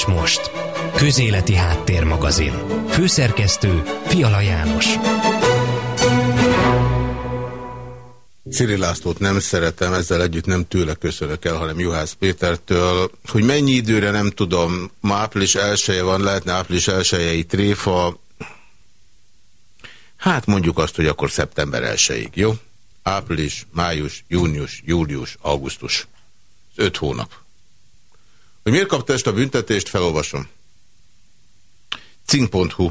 és most. Közéleti Háttérmagazin. Főszerkesztő Fiala János. Szili Lászlót nem szeretem, ezzel együtt nem tőle köszönök el, hanem Juhász Pétertől. Hogy mennyi időre nem tudom, ma április elsője van, lehetne április elsőjei tréfa. Hát mondjuk azt, hogy akkor szeptember elsőig, jó? Április, május, június, július, augusztus. Öt hónap. Hogy miért kapta ezt a büntetést, felolvasom. Cink.hu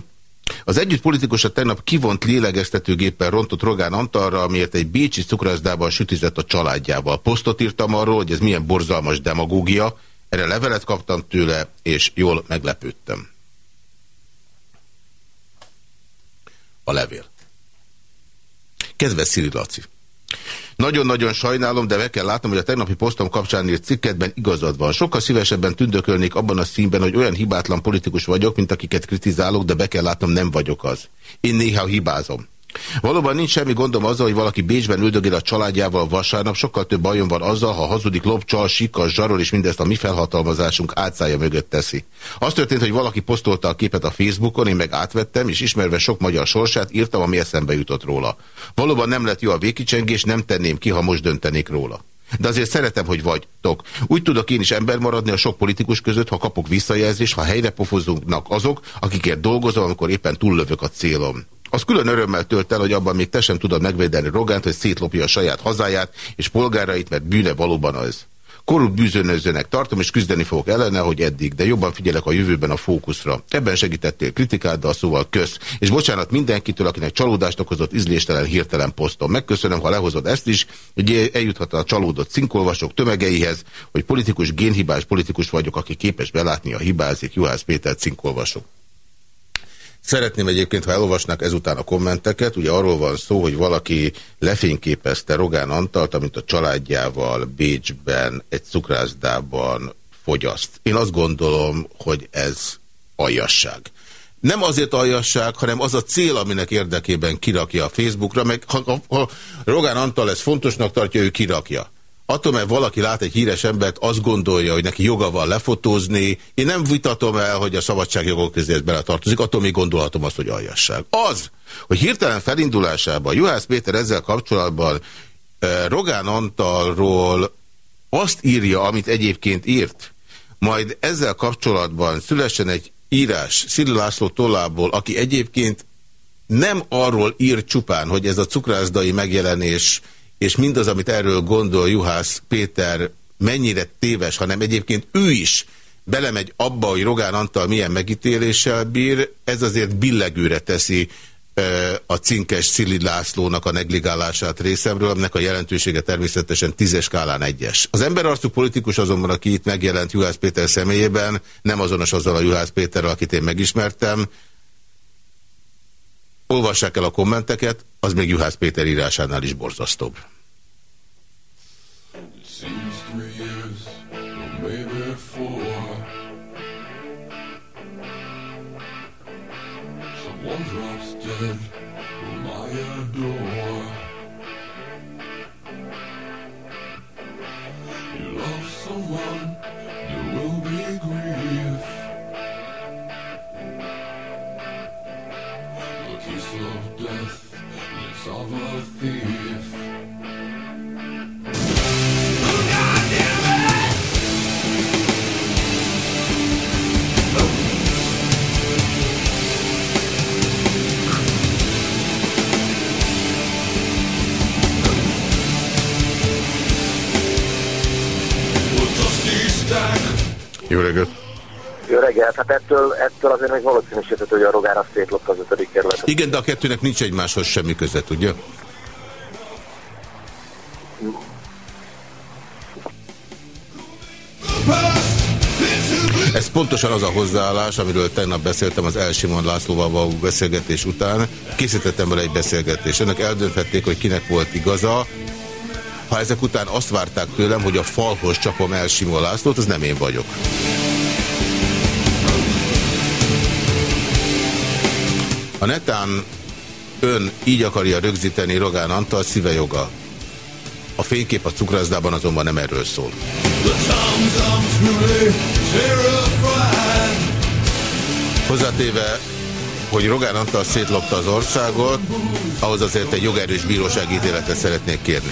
az együtt politikusa tegnap kivont lélegeztetőgéppel rontott Rogán Antalra, amiért egy bécsi cukrászdában sütizett a családjával. Posztot írtam arról, hogy ez milyen borzalmas demagógia, erre levelet kaptam tőle, és jól meglepődtem. A levél. Kedves Sziri Laci! Nagyon-nagyon sajnálom, de meg kell látnom, hogy a tegnapi posztom kapcsán írt cikketben igazad van. Sokkal szívesebben tündökölnék abban a színben, hogy olyan hibátlan politikus vagyok, mint akiket kritizálok, de be kell látnom, nem vagyok az. Én néha hibázom. Valóban nincs semmi gondom azzal, hogy valaki Bécsben üldögél a családjával vasárnap, sokkal több bajom van azzal, ha hazudik lopcsal, sikas, zsarol, és mindezt a mi felhatalmazásunk átszája mögött teszi. Az történt, hogy valaki posztolta a képet a Facebookon, én meg átvettem, és ismerve sok magyar sorsát, írtam, ami eszembe jutott róla. Valóban nem lett jó a végkicsengés, nem tenném ki, ha most döntenék róla. De azért szeretem, hogy vagytok. Úgy tudok én is ember maradni a sok politikus között, ha kapok visszajelzést, ha helyre pofozunk azok, akikért dolgozom, amikor éppen túllövök a célom. Az külön örömmel tölt el, hogy abban még te sem tudod megvédeni Rogánt, hogy szétlopja a saját hazáját és polgárait, mert bűne valóban az. Korrupt bűzönözőnek tartom, és küzdeni fogok ellene, hogy eddig, de jobban figyelek a jövőben a fókuszra. Ebben segítettél kritikáddal, szóval kösz. És bocsánat mindenkitől, akinek csalódást okozott ízléstelen, hirtelen posztom. Megköszönöm, ha lehozod ezt is, hogy eljuthat a csalódott cinkolvasok tömegeihez, hogy politikus, génhibás politikus vagyok, aki képes belátni a hibázik, Juhász Péter cinkolvasok. Szeretném egyébként, ha elolvasnak ezután a kommenteket, ugye arról van szó, hogy valaki lefényképezte Rogán Antalt, amit a családjával Bécsben egy cukrászdában fogyaszt. Én azt gondolom, hogy ez aljasság. Nem azért aljasság, hanem az a cél, aminek érdekében kirakja a Facebookra, meg ha, ha, Rogán Antal ezt fontosnak tartja, ő kirakja. Attól, mert valaki lát egy híres embert, azt gondolja, hogy neki joga van lefotózni. Én nem vitatom el, hogy a szabadságjogok közé ez beletartozik, attól még gondolhatom azt, hogy aljasság. Az, hogy hirtelen felindulásában Juhász Péter ezzel kapcsolatban eh, Rogán Antalról azt írja, amit egyébként írt, majd ezzel kapcsolatban szülessen egy írás Szili László tollából, aki egyébként nem arról ír csupán, hogy ez a cukrászdai megjelenés és mindaz, amit erről gondol Juhász Péter mennyire téves, hanem egyébként ő is belemegy abba, hogy Rogán Antal milyen megítéléssel bír, ez azért billegőre teszi a cinkes Szili Lászlónak a negligálását részemről, aminek a jelentősége természetesen tízes skálán egyes. Az emberarcú politikus azonban, aki itt megjelent Juhász Péter személyében, nem azonos azzal a Juhász Péterrel, akit én megismertem. Olvassák el a kommenteket, az még Juhász Péter írásánál is borzasztóbb. Jó reggelt! Jó reggelt! Hát ettől, ettől azért még valószínűsített, hogy a Rogán azt szétlopta az ötödik kerületet. Igen, de a kettőnek nincs egymáshoz semmi köze, tudja? Ez pontosan az a hozzáállás, amiről tegnap beszéltem az Elsimon Lászlóval való beszélgetés után. Készítettem vele egy beszélgetést. Önök eldönthették, hogy kinek volt igaza. Ha ezek után azt várták tőlem, hogy a falhoz csapom el Simon Lászlót, az nem én vagyok. A netán ön így akarja rögzíteni Rogán Antal szíve joga. A fénykép a cukrászdában azonban nem erről szól. Hozzátéve, hogy Rogán Antal szétlopta az országot, ahhoz azért egy jogerős bírósági ítéletet szeretnék kérni.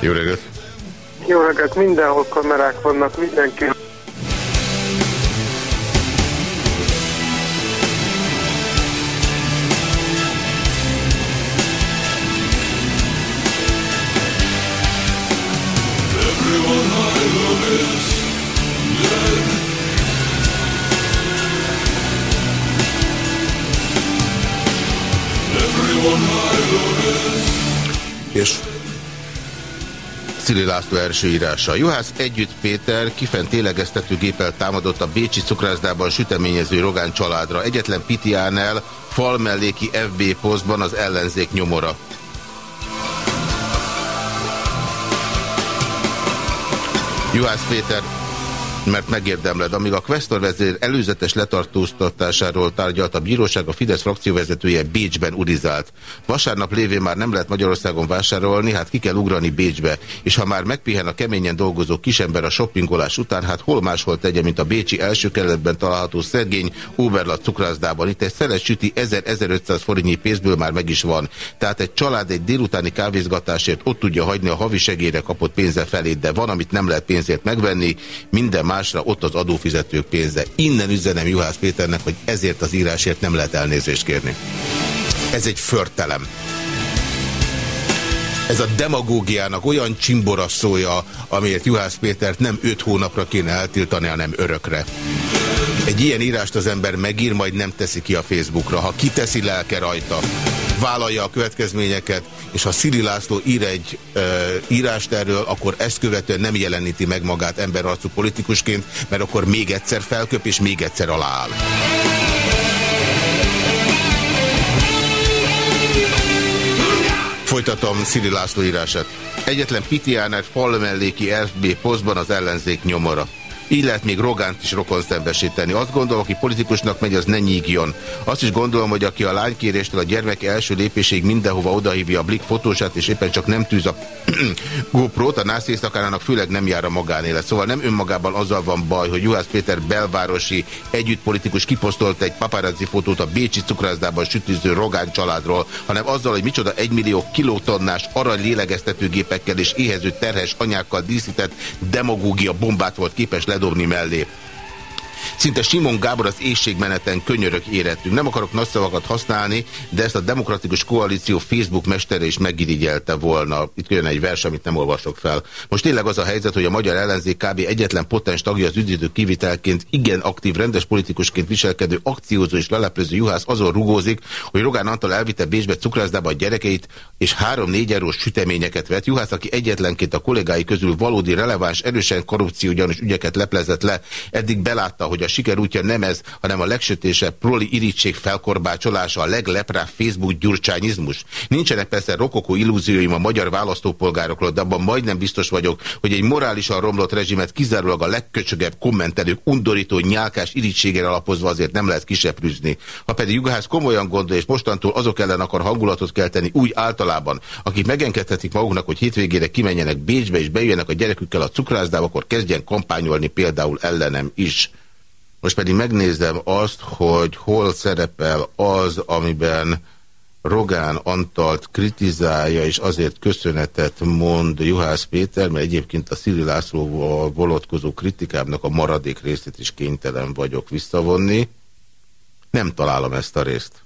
Jó reggelt! Jó reggelt! Mindenhol kamerák vannak, mindenki Cili László első írása. Juhász Együtt Péter kifent télegeztetőgéppel támadott a Bécsi cukrászdában süteményező Rogán családra. Egyetlen Pitiánel falmelléki FB posztban az ellenzék nyomora. Juhász Péter mert megérdemled. Amíg a Questor vezér előzetes letartóztatásáról tárgyalt a bíróság, a Fidesz frakcióvezetője Bécsben urizált. Vasárnap lévén már nem lehet Magyarországon vásárolni, hát ki kell ugrani Bécsbe. És ha már megpihen a keményen dolgozó kisember a shoppingolás után, hát hol máshol tegye, mint a Bécsi első kerületben található szegény Uberlat cukrászdában. Itt egy szeles süti 1000-1500 forintnyi pénzből már meg is van. Tehát egy család egy délutáni kávézgatásért ott tudja hagyni a havi segélyre kapott pénze felét, de van, amit nem lehet pénzért megvenni, minden más másra ott az adófizetők pénze. Innen üzenem Juhász Péternek, hogy ezért az írásért nem lehet elnézést kérni. Ez egy förtelem. Ez a demagógiának olyan csimboraszója, amiért Juhász Pétert nem öt hónapra kéne eltiltani, hanem örökre. Egy ilyen írást az ember megír, majd nem teszi ki a Facebookra. Ha kiteszi lelke rajta, vállalja a következményeket, és ha Szili László ír egy e, írást erről, akkor ezt követően nem jeleníti meg magát emberarcú politikusként, mert akkor még egyszer felköp, és még egyszer alááll. Folytatom Szili László írását. Egyetlen Pitiáner falmelléki FB posztban az ellenzék nyomora. Így lehet még Rogánt is rokon szembesíteni. Azt gondolom, aki politikusnak megy, az ne nyígjon. Azt is gondolom, hogy aki a lánykéréstől a gyermek első lépésig mindenhova odahívja a blik fotósát, és éppen csak nem tűz a GoPro-t, a nász éjszakának főleg nem jár a magánélet. Szóval nem önmagában azzal van baj, hogy Juhász Péter belvárosi együttpolitikus kiposztolt egy paparazzi fotót a Bécsi cukrászdában sütőző Rogán családról, hanem azzal, hogy micsoda egymillió kilótonnás arany lélegeztetőgépekkel és éhező terhes anyákkal díszített demagógia bombát volt képes le ledobni mellé. Szinte Simon Gábor az éjségmeneten könyörök érettünk. Nem akarok nagy szavakat használni, de ezt a Demokratikus Koalíció Facebook mestere is megirigyelte volna. Itt jön egy vers, amit nem olvasok fel. Most tényleg az a helyzet, hogy a magyar ellenzék kb. egyetlen potens tagja az üdítő kivitelként, igen aktív, rendes politikusként viselkedő, akciózó és leleplező juhász azon rugózik, hogy Rogán Antal elvitte Bécsbe cukrászdába a gyerekeit, és három-négy eurós süteményeket vett. Juhász, aki egyetlenként a kollégái közül valódi releváns, erősen korrupció gyanús ügyeket leplezett le, eddig belátta, hogy a siker útja nem ez, hanem a legsötésebb proli irítség felkorbácsolása, a legleprább Facebook gyurcsányizmus. Nincsenek persze rokokó illúzióim a magyar választópolgárokról, de abban majdnem biztos vagyok, hogy egy morálisan romlott rezsimet kizárólag a legköcsögebb kommentelők undorító nyálkás irítségére alapozva azért nem lehet kiseprűzni. Ha pedig Jugász komolyan gondol, és mostantól azok ellen akar hangulatot kelteni úgy általában, akik megengedhetik maguknak, hogy hétvégére kimenjenek Bécsbe és bejönnek a gyerekükkel a cukrászdába, akkor kezdjen kampányolni például ellenem is. Most pedig megnézem azt, hogy hol szerepel az, amiben Rogán Antalt kritizálja, és azért köszönetet mond Juhász Péter, mert egyébként a Szili Lászlóval volotkozó kritikámnak a maradék részét is kénytelen vagyok visszavonni. Nem találom ezt a részt.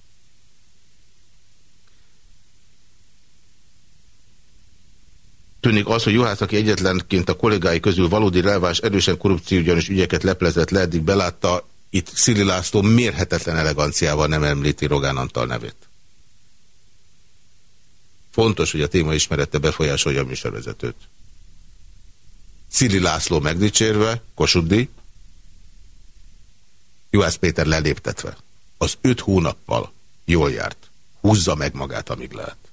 Tűnik az, hogy Juhász, aki egyetlenként a kollégái közül valódi releváns, erősen korrupciógyanús ügyeket leplezett le, eddig belátta, itt Szili László mérhetetlen eleganciával nem említi Rogán Antal nevét. Fontos, hogy a téma ismerete befolyásolja a műsorvezetőt. Szili László megdicsérve, Kossuth Juhász Péter leléptetve. Az öt hónappal jól járt. Húzza meg magát, amíg lehet.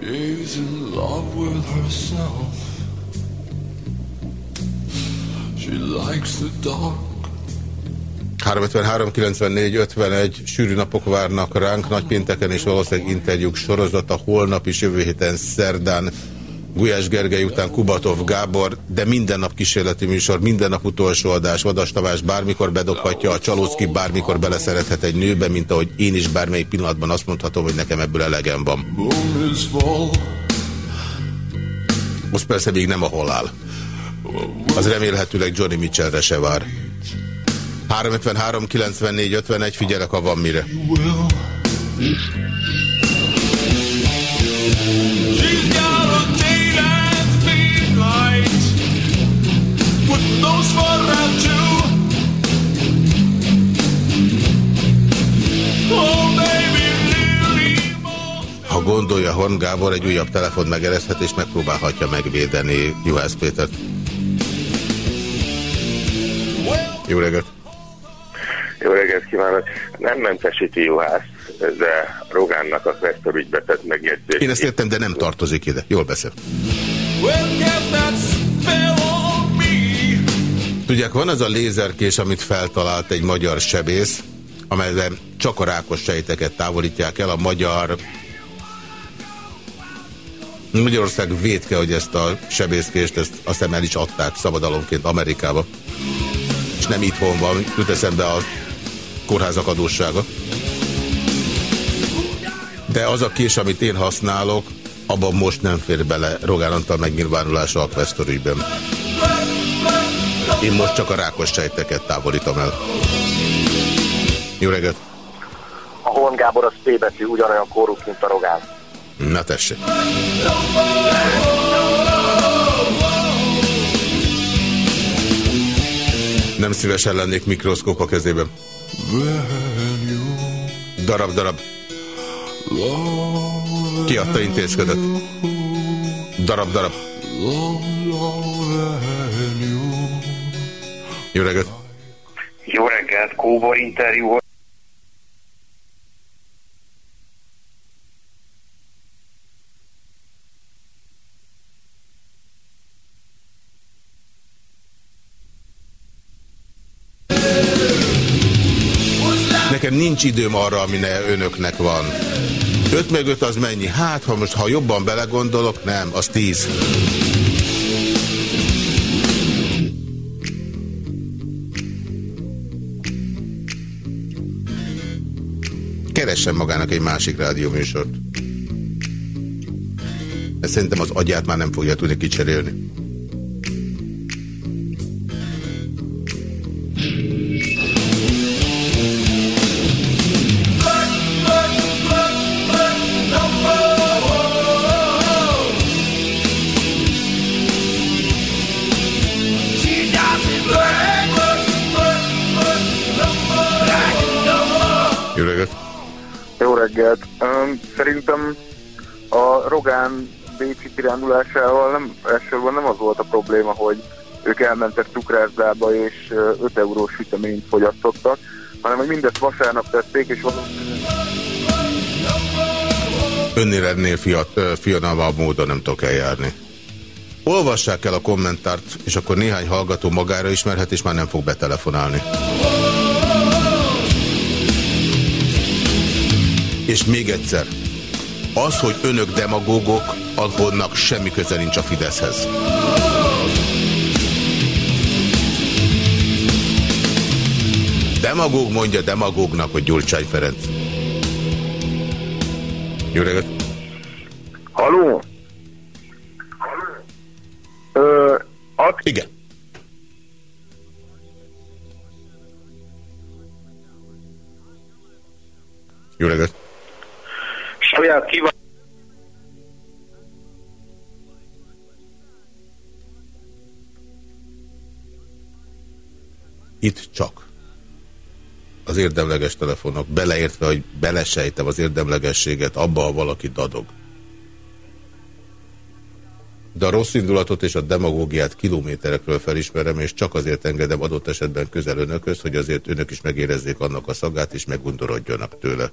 She's in love with herself. She likes the dark. 353 94 51 sűrű napok várnak ránk, nagypénteken és valószínűleg interjúk sorozata, holnap is jövő héten szerdán Gulyás Gergely után Kubatov Gábor, de minden nap kísérleti műsor, minden nap utolsó adás, Vadas Tavás bármikor bedobhatja, a Csalócki bármikor beleszerethet egy nőbe, mint ahogy én is bármelyik pillanatban azt mondhatom, hogy nekem ebből elegem van. Most persze még nem a halál. Az remélhetőleg Johnny Mitchellre se vár. 353 94 51, figyelek, ha van mire. Ha gondolja Horn Gábor, egy újabb telefon megereszhet, és megpróbálhatja megvédeni Juhász Pétert. Jó reggelt! Jó reggelt kívánok! Nem mentesíti Juhász, de Rogánnak a Questor ügybe tett megjegyzés. Én ezt értem, de nem tartozik ide. Jól beszél. Tudják, van az a lézerkés, amit feltalált egy magyar sebész, amelyben csak a rákos sejteket távolítják el. A magyar Magyarország védke, hogy ezt a sebészkést, ezt aztán el is adták szabadalomként Amerikába. És nem itthon van, jut eszembe a kórházak adóssága. De az a kés, amit én használok, abban most nem fér bele Rogán Antal megnyilvánulása a Questor ügyben. Én most csak a rákos sejteket távolítom el. Jó reggelt! A Horn Gábor az P betű, ugyanolyan korrupt, mint a Rogán. Na tessék! Nem szívesen lennék mikroszkóp a kezében. Darab, darab. Kiadta intézkedett. Darab, darab. Jó reggelt! Jó reggelt, Kóbor interjú. Nekem nincs időm arra, ami ne önöknek van. 5 meg 5 az mennyi? Hát, ha most ha jobban belegondolok, nem, az 10. Keressen magának egy másik rádióműsort. Ezt szerintem az agyát már nem fogja tudni kicserélni. Reggelt. Um, szerintem a Rogán Bécsi kirándulásával nem, elsősorban nem az volt a probléma, hogy ők elmentek cukrászdába és 5 eurós süteményt fogyasztottak, hanem hogy mindezt vasárnap tették, és Önnél ennél fiat, fianalmabb módon nem tudok eljárni. Olvassák el a kommentárt, és akkor néhány hallgató magára ismerhet, és már nem fog betelefonálni. És még egyszer, az, hogy önök demagógok, annak semmi köze nincs a Fideszhez. Demagóg mondja demagógnak, hogy Gyurcsány Ferenc. Jó reggelt! Haló? Ö, at, Igen. Jó reggelt! Saját kíván... Itt csak az érdemleges telefonok, beleértve, hogy belesejtem az érdemlegességet abba, ha valaki dadog. De a rossz indulatot és a demagógiát kilométerekről felismerem, és csak azért engedem adott esetben közel önökhöz, hogy azért önök is megérezzék annak a szagát, és megundorodjanak tőle.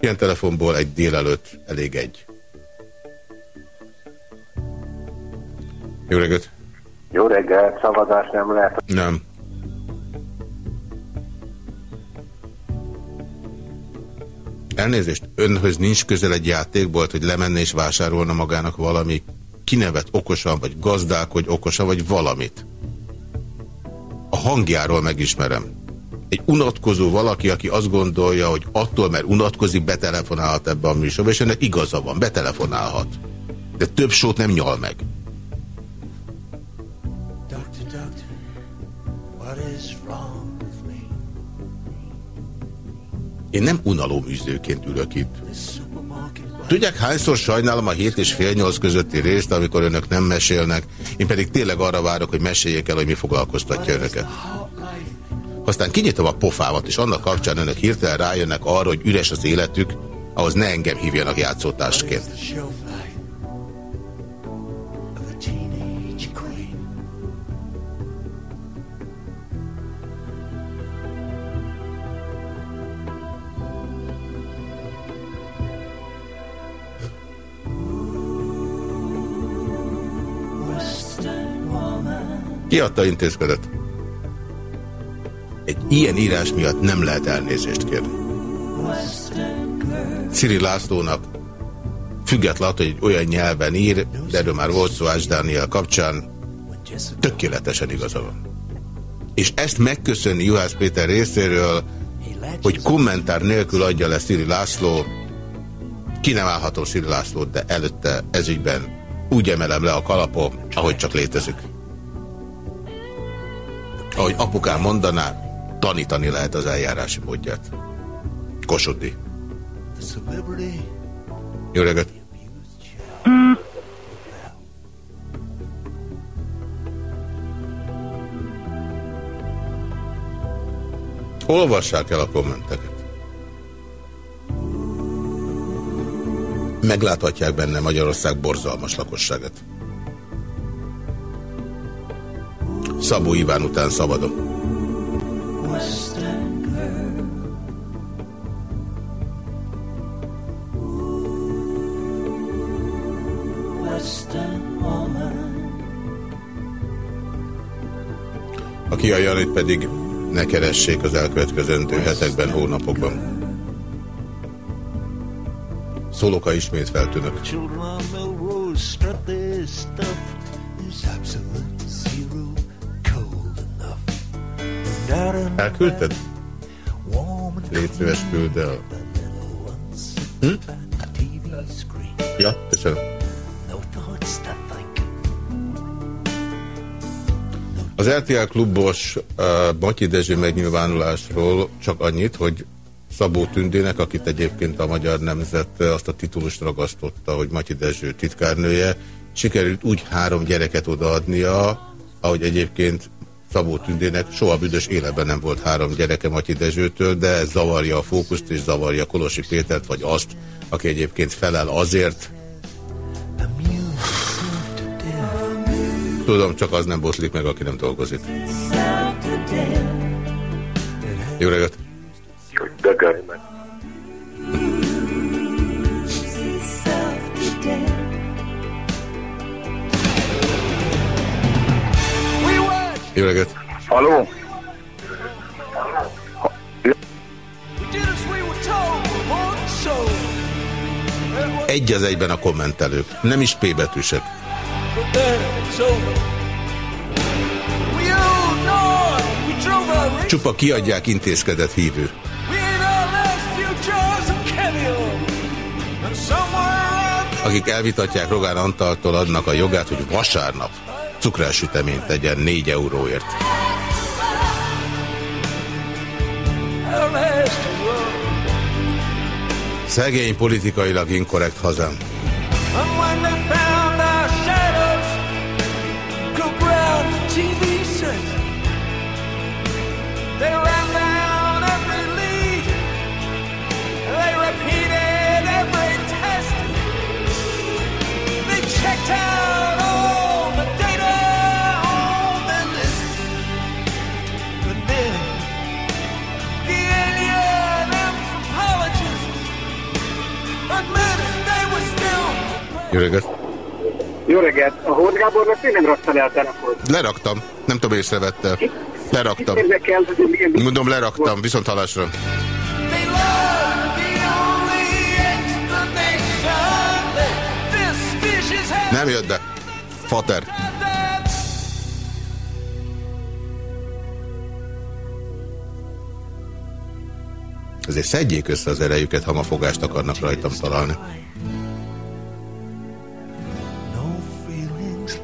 Ilyen telefonból egy délelőtt elég egy. Jó reggelt! Jó reggelt! Szavazás nem lehet? Nem. Elnézést, önhöz nincs közel egy játékbolt, hogy lemenne és vásárolna magának valami kinevet okosan, vagy gazdálkodj okosan, vagy valamit. A hangjáról megismerem. Egy unatkozó valaki, aki azt gondolja, hogy attól, mert unatkozik, betelefonálhat ebbe a műsorba, és ennek igaza van, betelefonálhat. De több sót nem nyal meg. Én nem unaloműzőként ülök itt. Tudják, hányszor sajnálom a hét és fél nyolc közötti részt, amikor önök nem mesélnek, én pedig tényleg arra várok, hogy meséljék el, hogy mi foglalkoztatja önöket. Aztán kinyitom a pofámat, és annak kapcsán önök hirtelen rájönnek arra, hogy üres az életük, ahhoz ne engem hívjanak játszótársként. Ki adta intézkedett? Egy ilyen írás miatt nem lehet elnézést kérni. Ciri Lászlónak függetlenül, hogy egy olyan nyelven ír, de erről már volt szó Ás Dániel kapcsán, tökéletesen igaza van. És ezt megköszönni Juhász Péter részéről, hogy kommentár nélkül adja le Sziri László, ki nem állható Sziri Lászlót, de előtte ezügyben úgy emelem le a kalapom, ahogy csak létezik ahogy apukám mondaná, tanítani lehet az eljárási módját. Kossuthi. Jó reggelt! Olvassák el a kommenteket. Megláthatják benne Magyarország borzalmas lakosságát. Szabó Iván után szabadon. Pedig ne keressék az elkövetkezendő hetekben, hónapokban. Szólok, ismét feltűnök. Elküldted? Légy szíves, küld el. Hm? Ja, köszönöm. Az RTL klubos uh, Matyi Dezső megnyilvánulásról csak annyit, hogy Szabó Tündének, akit egyébként a Magyar Nemzet azt a titulust ragasztotta, hogy Matyi Dezső titkárnője, sikerült úgy három gyereket odaadnia, ahogy egyébként Szabó Tündének soha büdös életben nem volt három gyereke Matyi Dezsőtől, de ez zavarja a fókuszt és zavarja Kolosi Pétert, vagy azt, aki egyébként felel azért. Tudom, csak az nem botlik meg, aki nem dolgozik. Jó reggelt! Dögölj Jó reggelt! Haló? Egy az egyben a kommentelők, nem is P betűsek. Csupa kiadják intézkedett hívő. Akik elvitatják Rogán Antaltól adnak a jogát, hogy vasárnap cukrásüteményt tegyen 4 euróért. Szegény politikailag inkorrekt hazám. Jó reggelt! Jó reggelt! A Hód Gábornak miért nem rakta le a telefon? Leraktam. Nem tudom, észrevette. Itt, leraktam. Itt kell, hogy milyen... Mondom, leraktam. Viszont halásra. Nem jött be. Fater. Azért szedjék össze az erejüket, ha ma fogást akarnak rajtam találni.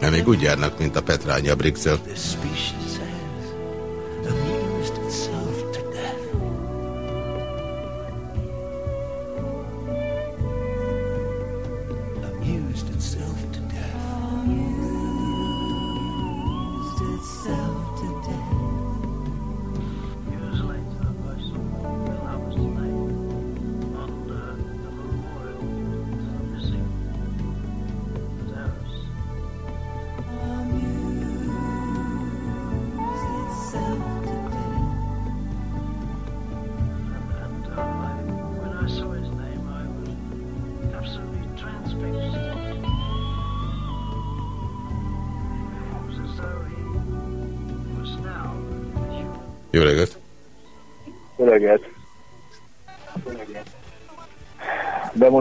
Mert még úgy járnak, mint a Petránya Brixel.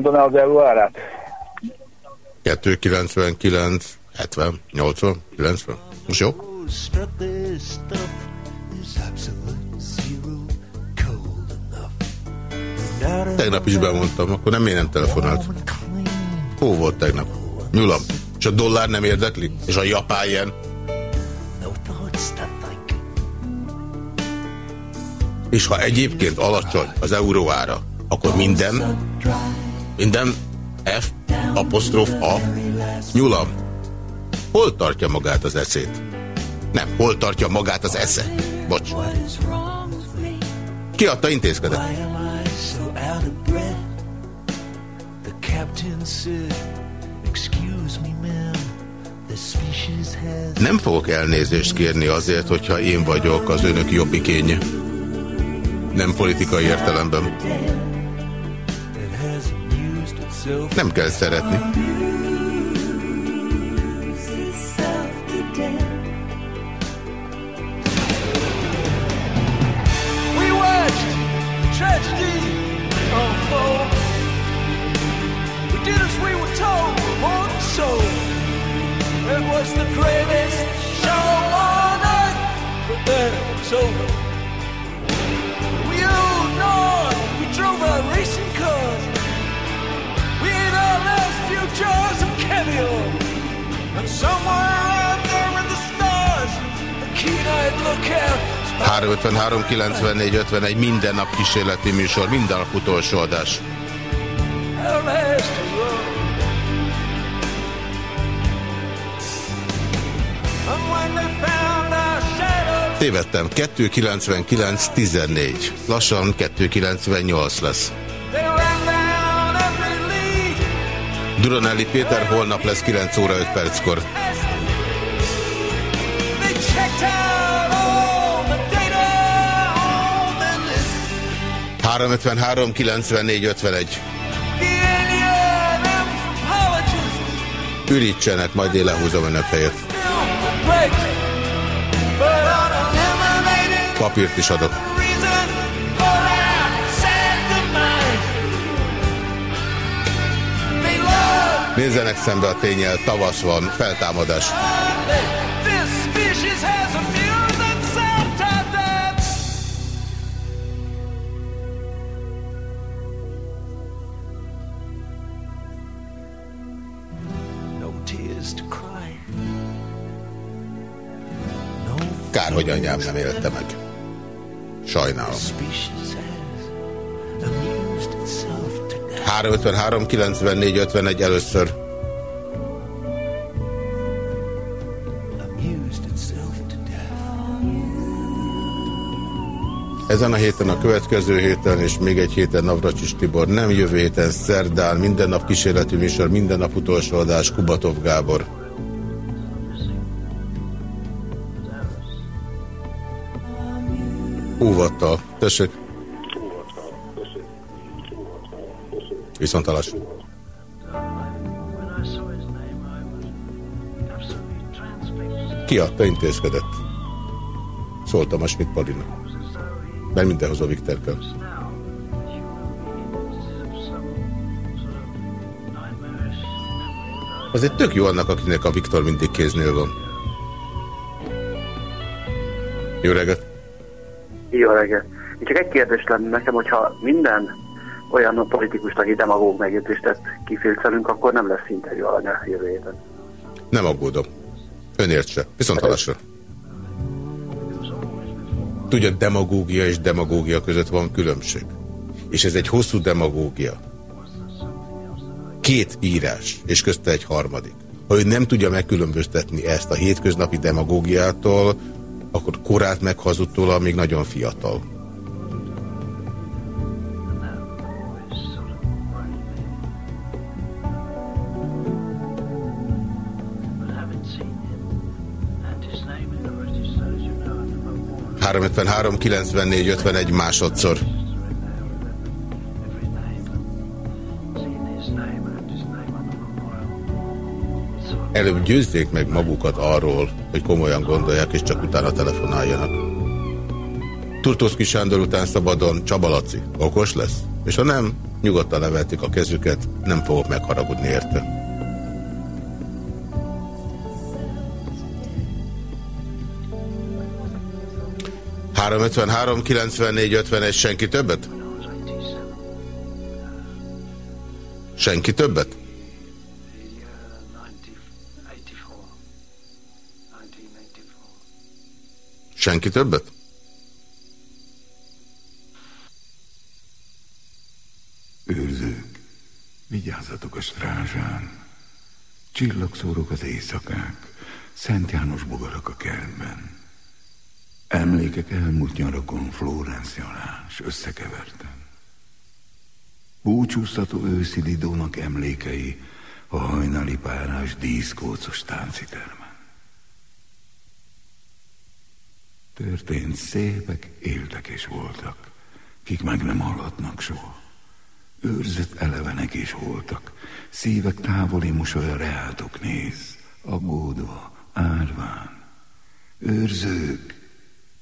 Bemondaná az euró árát? 299, 70, 80, 90. Most jó? Tegnap is bemondtam, akkor nem én nem telefonált. Hó volt tegnap? Nyulam. És a dollár nem érdekli? És a japán ilyen? És ha egyébként alacsony az euró ára, akkor minden, minden F, apostrof A, nyulam, hol tartja magát az eszét? Nem, hol tartja magát az esze? Bocs. Ki adta intézkedett? Nem fogok elnézést kérni azért, hogyha én vagyok az önök jobbikénye. Nem politikai értelemben. Nem kell szeretni. Caviar. And somewhere out there in the stars, a keen-eyed lookout 353 94 51 minden nap kísérleti műsor, minden nap utolsó adás. Tévedtem, 299-14. Lassan 298 lesz. Duranelli Péter holnap lesz 9 óra 5 perckor. Három 94 51. Ürítsenek, majd én lehúzom önök helyett. Papírt is adok. Nézzenek szembe a tényel, tavasz van, feltámadás. Kár, hogy anyám nem élte meg. Sajnálom. 353 94 51 először. Ezen a héten, a következő héten és még egy héten Navracsis Tibor, nem jövő héten szerdán, minden nap kísérleti műsor, minden nap utolsó adás, Kubatov Gábor. Óvattal. Tessék. Ki adta, intézkedett. Szóltam a Schmidt Palinak. Mert mindenhoz a Viktor kell. egy tök jó annak, akinek a Viktor mindig kéznél van. Jó reggelt! Jó reggelt! Csak egy kérdés lenne nekem, hogyha minden olyan politikus, aki demagóg megjegyzést tett kifilcelünk, akkor nem lesz interjú alany a jövő héten. Nem aggódom. Önért se. Viszont halasra. Tudja, demagógia és demagógia között van különbség. És ez egy hosszú demagógia. Két írás, és közte egy harmadik. Ha ő nem tudja megkülönböztetni ezt a hétköznapi demagógiától, akkor korát meghazudtól, amíg nagyon fiatal. 353 94 51 másodszor. Előbb győzzék meg magukat arról, hogy komolyan gondolják, és csak utána telefonáljanak. Turtószki Sándor után szabadon Csabalaci. Okos lesz? És ha nem, nyugodtan levetik a kezüket, nem fogok megharagudni érte. 353 94 51 senki többet? Senki többet? Senki többet? Őrzők, vigyázzatok a strázsán. Csillagszórok az éjszakák, Szent János bogarak a kertben. Emlékek elmúlt nyarakon Florence Jalás összekevertem. Búcsúztató őszi Lidónak emlékei a hajnali párás díszkócos táncitermen. Történt szépek, éltek és voltak, kik meg nem hallhatnak soha. Őrzött elevenek is voltak, szívek távoli mosolya reátok néz, aggódva, árván. Őrzők,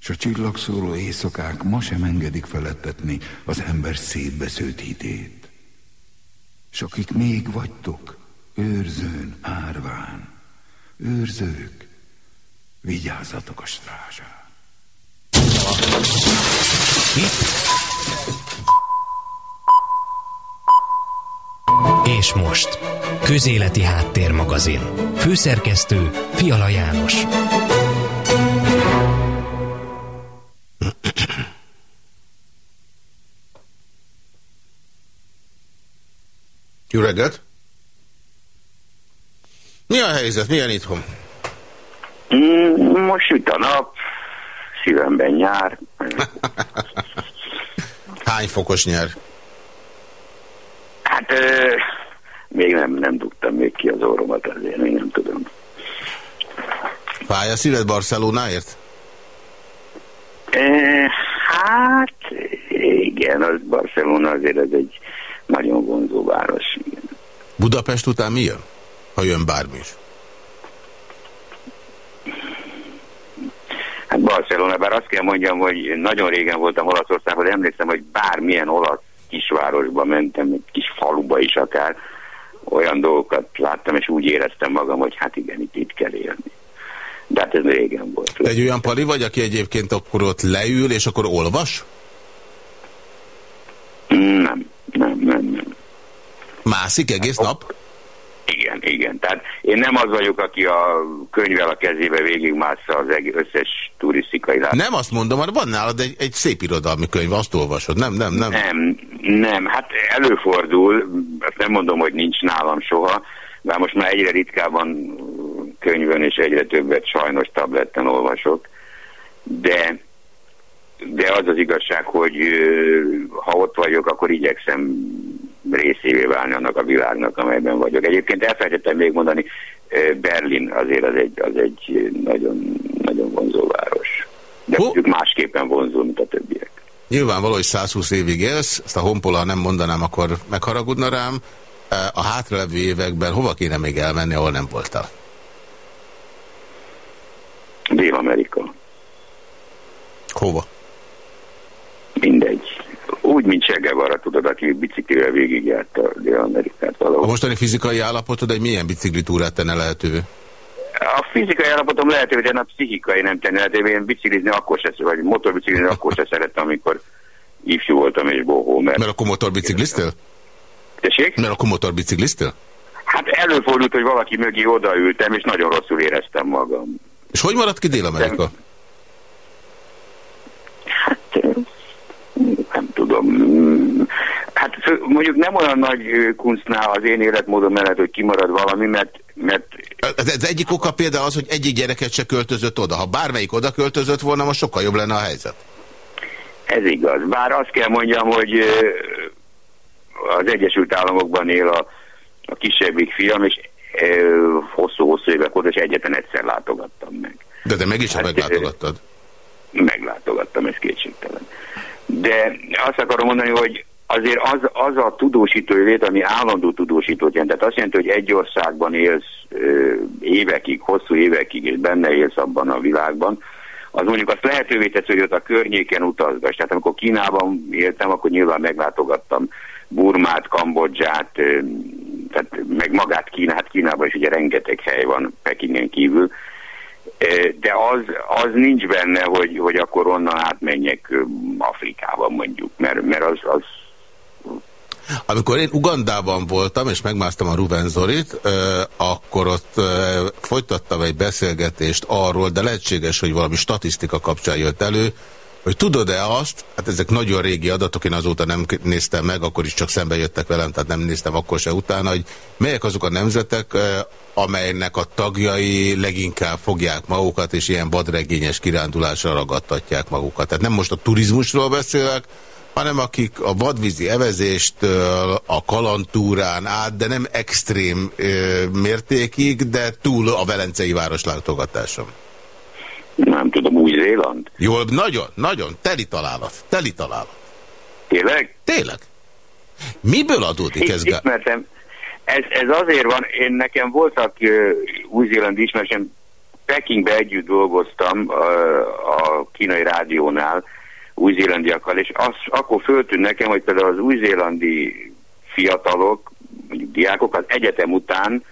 és a csillagszóró éjszakák ma sem engedik felettetni az ember szétbesződt hitét. És akik még vagytok, őrzőn, árván, őrzők, vigyázzatok a strázsán. És most, Közéleti Háttérmagazin. Főszerkesztő Fiala János. Jó reggelt! Mi a helyzet? Milyen itthon? Mm, most süt a nap, szívemben nyár. Hány fokos nyár? Hát euh, még nem, nem dugtam még ki az orromat, azért még nem tudom. Fáj a szíved Barcelonáért? E, hát igen, az Barcelona azért ez egy nagyon vonzó város. Igen. Budapest után mi jön? Ha jön bármi is. Hát Barcelona, bár azt kell mondjam, hogy nagyon régen voltam Olaszországban, emlékszem, hogy bármilyen olasz kisvárosba mentem, egy kis faluba is akár, olyan dolgokat láttam, és úgy éreztem magam, hogy hát igen, itt, itt kell élni. De hát ez régen volt. Te egy olyan pali vagy, aki egyébként akkor ott leül, és akkor olvas? Nem, nem, nem. Mászik egész hát, nap? Igen, igen. Tehát én nem az vagyok, aki a könyvvel a kezébe végigmássza az összes turisztikai lát. Nem azt mondom, hogy van nálad egy, egy szép irodalmi könyv, azt olvasod, nem, nem, nem? Nem, nem, hát előfordul, azt nem mondom, hogy nincs nálam soha, de most már egyre ritkábban könyvön és egyre többet sajnos tabletten olvasok, de de az az igazság, hogy ha ott vagyok, akkor igyekszem részévé válni annak a világnak, amelyben vagyok. Egyébként elfelejtettem még mondani, Berlin azért az egy, az egy nagyon, nagyon vonzó város. mondjuk másképpen vonzó, mint a többiek. Nyilvánvaló, hogy 120 évig élsz, ezt a honpola nem mondanám, akkor megharagudna rám. A hátralevő években hova kéne még elmenni, ahol nem voltál? Dél-Amerika. Hova? Mindegy. Úgy, mint Segevara, tudod, aki biciklivel végigjárta Dél-Amerikát valahol. A mostani fizikai állapotod egy milyen biciklitúrát tenne lehetővé? A fizikai állapotom lehetővé, de a pszichikai nem tenne lehetővé. Én biciklizni akkor se, vagy motorbiciklizni akkor se szerettem, amikor ifjú voltam és bohó. Mert, mert akkor motorbicikliztél? Tessék? Mert akkor motorbicikliztél? Hát előfordult, hogy valaki mögé odaültem, és nagyon rosszul éreztem magam. És hogy maradt ki Dél-Amerika? Hát nem tudom. Hát mondjuk nem olyan nagy kunstnál az én életmódom mellett, hogy kimarad valami, mert... mert az egyik oka például az, hogy egyik gyereket se költözött oda. Ha bármelyik oda költözött volna, most sokkal jobb lenne a helyzet. Ez igaz. Bár azt kell mondjam, hogy az Egyesült Államokban él a, a kisebbik fiam, és hosszú-hosszú évek óta, és egyetlen egyszer látogattam meg. De te meg is hát, meglátogattad? Meglátogattam, ez kétségtelen. De azt akarom mondani, hogy azért az, az a tudósító lét, ami állandó tudósítót jelent. Tehát azt jelenti, hogy egy országban élsz ö, évekig, hosszú évekig, és benne élsz abban a világban, az mondjuk azt lehetővé tesz, hogy ott a környéken utazgass. Tehát amikor Kínában éltem, akkor nyilván meglátogattam Burmát, Kambodzsát, tehát meg magát Kínát, Kínában is ugye rengeteg hely van Pekingen kívül, de az, az nincs benne, hogy, hogy akkor onnan átmenjek Afrikába mondjuk, mert, mert az, az amikor én Ugandában voltam, és megmásztam a Ruben Zorit, akkor ott folytattam egy beszélgetést arról, de lehetséges, hogy valami statisztika kapcsán jött elő, hogy tudod-e azt, hát ezek nagyon régi adatok, én azóta nem néztem meg, akkor is csak szembe jöttek velem, tehát nem néztem akkor se utána, hogy melyek azok a nemzetek, amelynek a tagjai leginkább fogják magukat, és ilyen vadregényes kirándulásra ragadtatják magukat. Tehát nem most a turizmusról beszélek, hanem akik a vadvízi evezéstől a kalantúrán át, de nem extrém mértékig, de túl a Velencei város látogatáson. Nem tudom, Új-Zéland? Jól, nagyon, nagyon, teli találat, teli találat. Tényleg? Tényleg. Miből adódik ez? Ismertem. Ez, ez azért van, én nekem voltak uh, új-zélandi ismerősem, Pekingbe együtt dolgoztam uh, a kínai rádiónál, új-zélandiakkal, és az, akkor föltűnt nekem, hogy például az új-zélandi fiatalok, mondjuk diákok az egyetem után,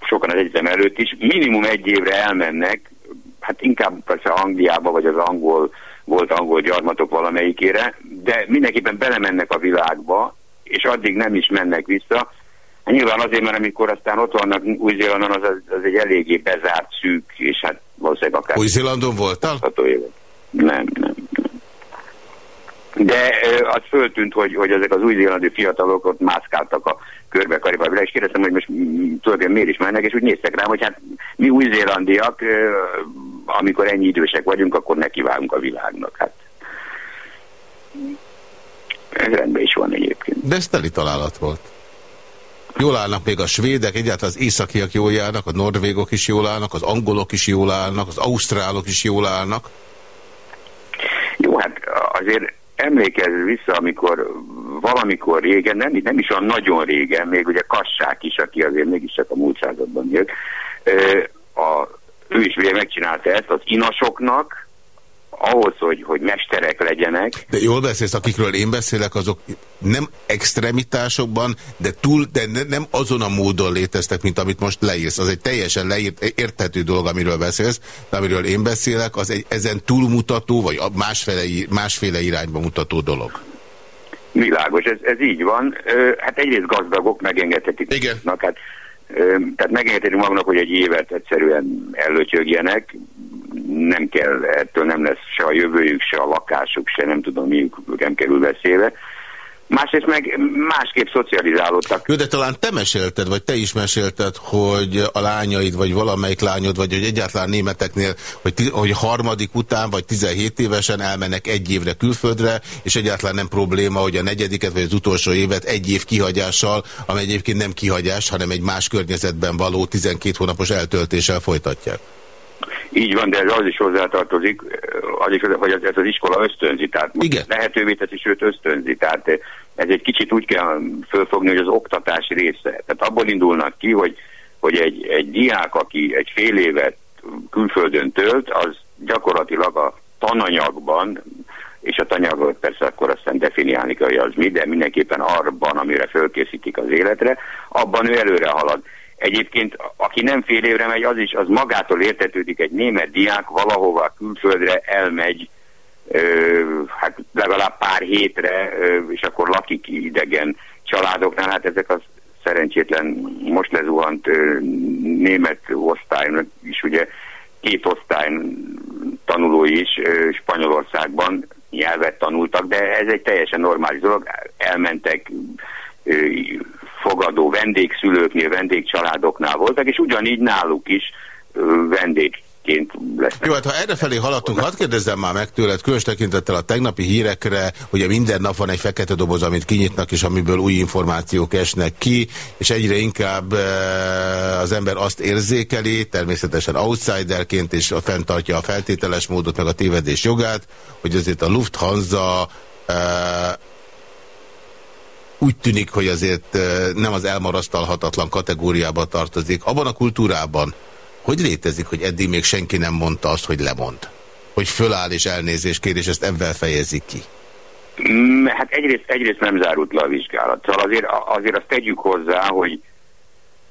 sokan az egyetem előtt is, minimum egy évre elmennek, hát inkább persze Angliába, vagy az angol, volt angol gyarmatok valamelyikére, de mindenképpen belemennek a világba, és addig nem is mennek vissza. Hát nyilván azért, mert amikor aztán ott vannak Új-Zélandon, az, az egy eléggé bezárt szűk, és hát valószínűleg akár... Új-Zélandon voltál? Nem, nem de az föltűnt, hogy, hogy ezek az új-zélandi fiatalok ott mászkáltak a körbe karibába, és kérdeztem, hogy most tulajdonképpen miért is mennek, és úgy néztek rám, hogy hát mi új-zélandiak, amikor ennyi idősek vagyunk, akkor nekivágunk a világnak. Hát ez rendben is van egyébként. De ez teli találat volt. Jól állnak még a svédek, egyáltalán az északiak jól állnak, a norvégok is jól állnak, az angolok is jól állnak, az ausztrálok is jól állnak. Jó, hát azért emlékezz vissza, amikor valamikor régen, nem, nem is olyan nagyon régen, még ugye Kassák is, aki azért mégiscsak a múlt században jött, a, ő is ugye megcsinálta ezt az inasoknak, ahhoz, hogy, hogy mesterek legyenek. De jól beszélsz, akikről én beszélek, azok nem extremitásokban, de túl, de ne, nem azon a módon léteztek, mint amit most leírsz. Az egy teljesen leírt, érthető dolog, amiről beszélsz, de amiről én beszélek, az egy ezen túlmutató, vagy másféle, másféle irányba mutató dolog. Világos, ez, ez így van. Hát egyrészt gazdagok megengedhetik. Igen. Hát, tehát megengedhetik magnak, hogy egy évet egyszerűen ellötyögjenek, nem kell, ettől nem lesz se a jövőjük, se a lakásuk, se nem tudom miük nem kerül veszélybe. Másrészt meg másképp szocializálódtak. Jó, de talán te mesélted, vagy te is mesélted, hogy a lányaid, vagy valamelyik lányod, vagy hogy egyáltalán németeknél, hogy, hogy harmadik után, vagy 17 évesen elmennek egy évre külföldre, és egyáltalán nem probléma, hogy a negyediket, vagy az utolsó évet egy év kihagyással, amely egyébként nem kihagyás, hanem egy más környezetben való 12 hónapos eltöltéssel folytatják. Így van, de ez az is hozzátartozik, az is, hogy ez az iskola ösztönzi, tehát Igen. lehetővé teszi, sőt ösztönzi. Tehát ez egy kicsit úgy kell fölfogni, hogy az oktatás része. Tehát abból indulnak ki, hogy, hogy egy, egy diák, aki egy fél évet külföldön tölt, az gyakorlatilag a tananyagban, és a tanyagot persze akkor aztán definiálni kell, hogy az mi, de mindenképpen arban, amire fölkészítik az életre, abban ő előre halad. Egyébként, aki nem fél évre megy, az is, az magától értetődik, egy német diák valahova külföldre elmegy, ö, hát legalább pár hétre, ö, és akkor lakik idegen családoknál, hát ezek az szerencsétlen most lezuhant ö, német osztálynak is ugye két osztály tanulói is ö, Spanyolországban nyelvet tanultak, de ez egy teljesen normális dolog. Elmentek fogadó vendégszülőknél, vendégcsaládoknál voltak, és ugyanígy náluk is vendég lesznek. Jó, hát ha erre felé haladtunk, hadd kérdezzem már meg tőled, különös tekintettel a tegnapi hírekre, ugye minden nap van egy fekete doboz, amit kinyitnak, és amiből új információk esnek ki, és egyre inkább az ember azt érzékeli, természetesen outsiderként, és fenntartja a feltételes módot, meg a tévedés jogát, hogy azért a Lufthansa úgy tűnik, hogy azért nem az elmarasztalhatatlan kategóriába tartozik. Abban a kultúrában, hogy létezik, hogy eddig még senki nem mondta azt, hogy lemond? Hogy föláll és elnézést kér, és ezt ebben fejezik ki? Mm, hát egyrészt, egyrészt nem zárult le a vizsgálat. Szóval azért, azért azt tegyük hozzá, hogy,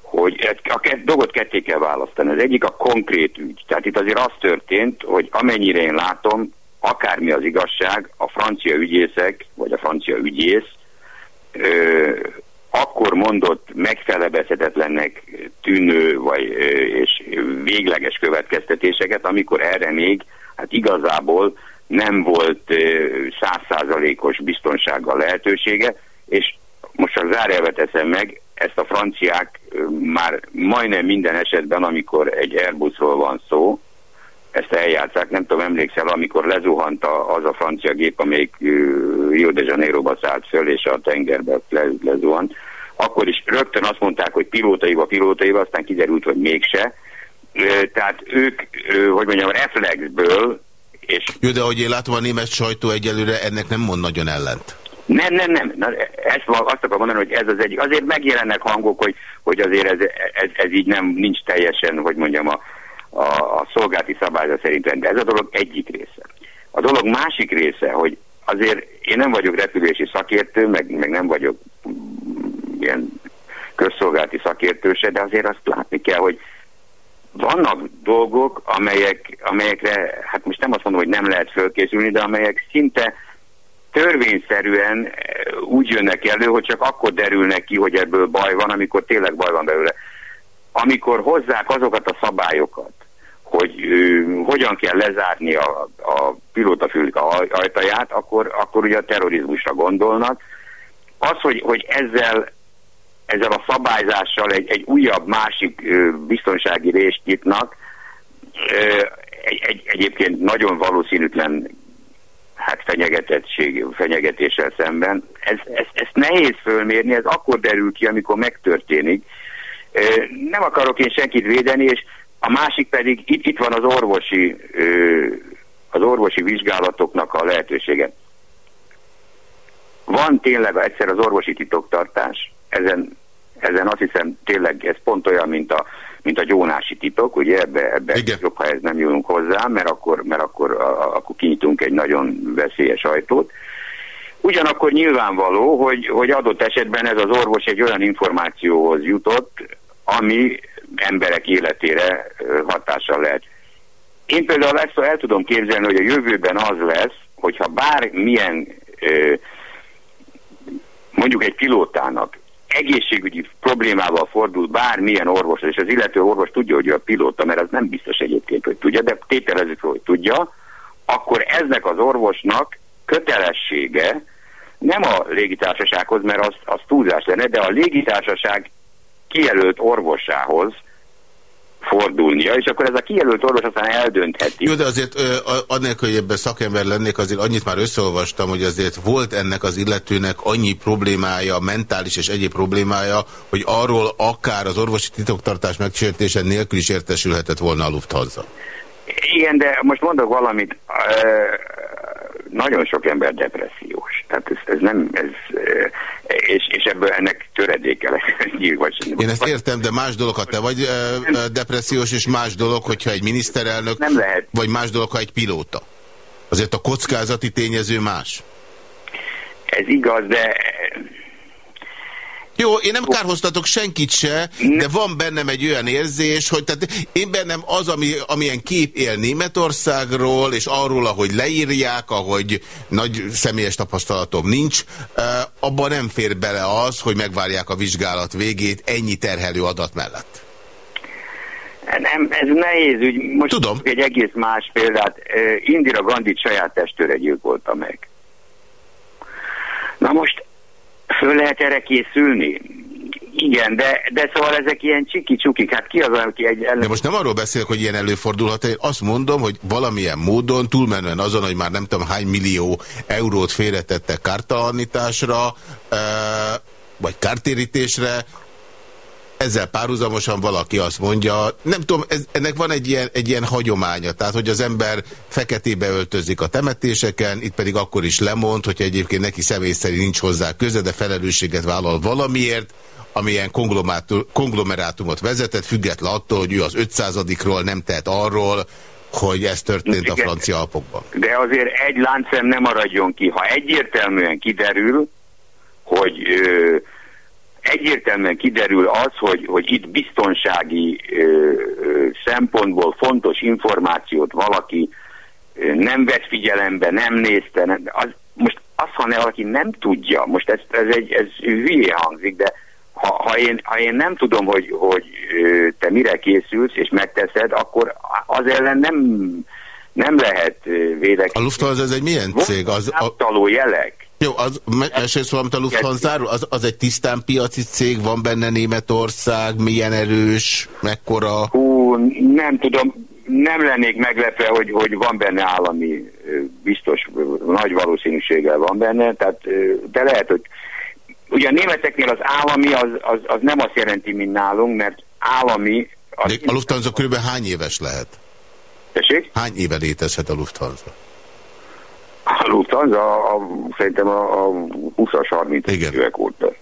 hogy a dolgot ketté kell választani. Az egyik a konkrét ügy. Tehát itt azért az történt, hogy amennyire én látom, akármi az igazság, a francia ügyészek, vagy a francia ügyész ö, akkor mondott megfelebezhetetlennek tűnő vagy, és végleges következtetéseket, amikor erre még hát igazából nem volt százszázalékos biztonsággal lehetősége, és most csak zárjelvet teszem meg, ezt a franciák már majdnem minden esetben, amikor egy Airbusról van szó, ezt eljátszák, nem tudom, emlékszel, amikor lezuhant az a francia gép, amelyik Rio de Janeiro-ba szállt föl, és a tengerbe le, lezuhant, akkor is rögtön azt mondták, hogy pilótaiba, pilótaiba, aztán kiderült, hogy mégse. Tehát ők, hogy mondjam, reflexből és... Jó, de ahogy én látom, a német sajtó egyelőre ennek nem mond nagyon ellent. Nem, nem, nem. Na, ezt azt akarom mondani, hogy ez az egyik. Azért megjelennek hangok, hogy, hogy azért ez, ez, ez így nem nincs teljesen, hogy mondjam, a, a, a szolgálati szabályzat szerint de ez a dolog egyik része. A dolog másik része, hogy azért én nem vagyok repülési szakértő, meg, meg nem vagyok ilyen közszolgálati szakértőse, de azért azt látni kell, hogy vannak dolgok, amelyek, amelyekre, hát most nem azt mondom, hogy nem lehet fölkészülni, de amelyek szinte törvényszerűen eh, úgy jönnek elő, hogy csak akkor derülnek ki, hogy ebből baj van, amikor tényleg baj van belőle. Amikor hozzák azokat a szabályokat, hogy uh, hogyan kell lezárni a, a pilótafülk ajtaját, akkor, akkor ugye a terrorizmusra gondolnak. Az, hogy, hogy ezzel, ezzel a szabályzással egy, egy újabb, másik uh, biztonsági részt nyitnak, uh, egy, egy, egyébként nagyon valószínűtlen hát fenyegetettség, fenyegetéssel szemben. Ez, ez, ezt nehéz fölmérni, ez akkor derül ki, amikor megtörténik. Nem akarok én senkit védeni, és a másik pedig itt, itt van az orvosi, az orvosi vizsgálatoknak a lehetősége. Van tényleg egyszer az orvosi titoktartás, ezen, ezen azt hiszem tényleg ez pont olyan, mint a, mint a gyónási titok, ugye ebbe, ebbe jobb, ha ez nem jönünk hozzá, mert akkor, mert akkor, a, akkor kinyitunk egy nagyon veszélyes ajtót. Ugyanakkor nyilvánvaló, hogy, hogy adott esetben ez az orvos egy olyan információhoz jutott, ami emberek életére hatással lehet. Én például ezt el tudom képzelni, hogy a jövőben az lesz, hogyha bármilyen mondjuk egy pilótának egészségügyi problémával fordul bármilyen orvos, és az illető orvos tudja, hogy ő a pilóta, mert az nem biztos egyébként, hogy tudja, de tételezzük, hogy tudja, akkor eznek az orvosnak kötelessége nem a légitársasághoz, mert az, az túlzás lenne, de a légitársaság kijelölt orvosához fordulnia, és akkor ez a kijelölt orvos aztán eldöntheti. Jó, de azért annélkül, hogy ebben szakember lennék, azért annyit már összeolvastam, hogy azért volt ennek az illetőnek annyi problémája, mentális és egyéb problémája, hogy arról akár az orvosi titoktartás megsértése nélkül is értesülhetett volna a Lufthansa. Igen, de most mondok valamit, nagyon sok ember depressziós. Tehát ez, ez nem, ez, és, és ebből ennek töredéke lesz nyilván. Én ezt értem, de más dolog, ha te vagy depressziós, és más dolog, hogyha egy miniszterelnök, nem lehet. vagy más dolog, ha egy pilóta. Azért a kockázati tényező más. Ez igaz, de jó, én nem kárhoztatok senkit se, de van bennem egy olyan érzés, hogy tehát én bennem az, ami, amilyen kép él Németországról, és arról, ahogy leírják, ahogy nagy személyes tapasztalatom nincs, abban nem fér bele az, hogy megvárják a vizsgálat végét ennyi terhelő adat mellett. Nem, ez nehéz ügy. Most Tudom. egy egész más példát. Indira Gandhi saját testőre gyilkolta meg. Na most föl lehet erre készülni? Igen, de, de szóval ezek ilyen csiki-csukik, hát ki az, aki egy... Ellen... De most nem arról beszélek, hogy ilyen előfordulhat, én azt mondom, hogy valamilyen módon, túlmenően azon, hogy már nem tudom hány millió eurót félretettek kártalanításra, vagy kártérítésre, ezzel párhuzamosan valaki azt mondja, nem tudom, ez, ennek van egy ilyen, egy ilyen hagyománya, tehát hogy az ember feketébe öltözik a temetéseken, itt pedig akkor is lemond, hogyha egyébként neki személy szerint nincs hozzá köze, de felelősséget vállal valamiért, amilyen konglomerátumot vezetett, független attól, hogy ő az 500-ról nem tehet arról, hogy ez történt a francia alpokban. De azért egy láncem nem maradjon ki. Ha egyértelműen kiderül, hogy ö, egyértelműen kiderül az, hogy, hogy itt biztonsági ö, ö, szempontból fontos információt valaki ö, nem vett figyelembe, nem nézte, nem, az, most azt, ha ne valaki nem tudja, most ez, ez, egy, ez hülye hangzik, de ha, ha, én, ha én nem tudom, hogy, hogy te mire készülsz és megteszed, akkor az ellen nem, nem lehet védekezni. A Lufthansa ez egy milyen cég? Az, a... jelek. Jó, az, mesélsz valamit a Lufthansa-ról? Az, az egy tisztán piaci cég, van benne Németország, milyen erős, mekkora? Hú, nem tudom, nem lennék meglepve, hogy, hogy van benne állami, biztos nagy valószínűséggel van benne, tehát, de lehet, hogy ugye a németeknél az állami az, az, az nem azt jelenti, mint nálunk, mert állami... Az de a Lufthansa kb. hány éves lehet? Tessék? Hány éve létezhet a Lufthansa? A Lufthansa a, szerintem a, a 20-as, 30 évek óta.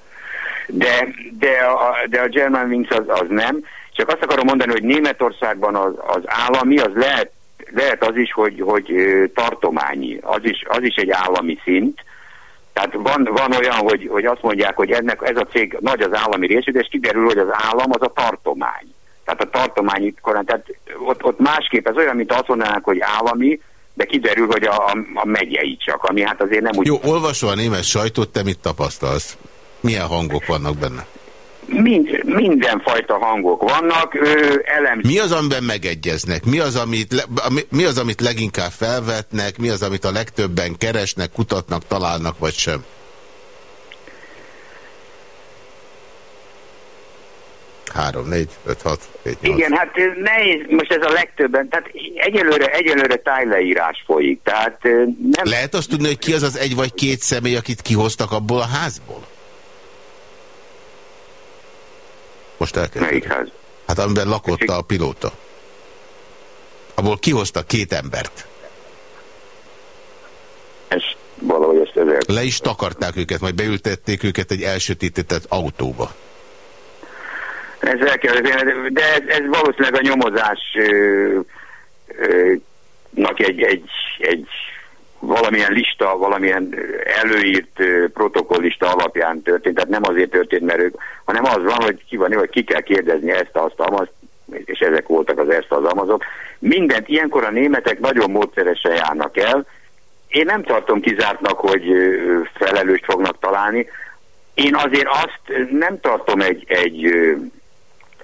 De, de, a, de a German Wings az, az nem. Csak azt akarom mondani, hogy Németországban az, az állami, az lehet, lehet az is, hogy, hogy tartományi. Az is, az is egy állami szint. Tehát van, van olyan, hogy, hogy azt mondják, hogy ennek, ez a cég nagy az állami részű, és kiderül, hogy az állam az a tartomány. Tehát a tartományi korán, tehát ott, ott másképp ez olyan, mint azt mondanánk, hogy állami, de kiderül, hogy a, a, a megyei csak, ami hát azért nem úgy... Jó, olvasva a német sajtót, te mit tapasztalsz? Milyen hangok vannak benne? Mind, mindenfajta hangok vannak. Ö, elem... Mi az, amiben megegyeznek? Mi az, amit le, mi az, amit leginkább felvetnek? Mi az, amit a legtöbben keresnek, kutatnak, találnak, vagy sem? 3, 4, 5, 6, 7, 8. Igen, hát nehéz, most ez a legtöbben, tehát egyelőre, egyelőre tájleírás folyik, tehát nem... Lehet azt tudni, hogy ki az az egy vagy két személy, akit kihoztak abból a házból? Most elkezdődök. Melyik ház? Hát amiben lakott a pilóta. Abból kihoztak két embert. Ez valahogy ezt ezért. Le is takarták őket, majd beültették őket egy elsötétített autóba. Ez el kell, de ez, ez valószínűleg a nyomozás ö, ö, egy, egy, egy valamilyen lista, valamilyen előírt protokollista alapján történt, tehát nem azért történt, mert ők, hanem az van, hogy ki van, hogy ki kell kérdezni ezt, azt, azt, és ezek voltak az ezt, az amazok. Mindent ilyenkor a németek nagyon módszeresen járnak el. Én nem tartom kizártnak, hogy felelőst fognak találni. Én azért azt nem tartom egy, egy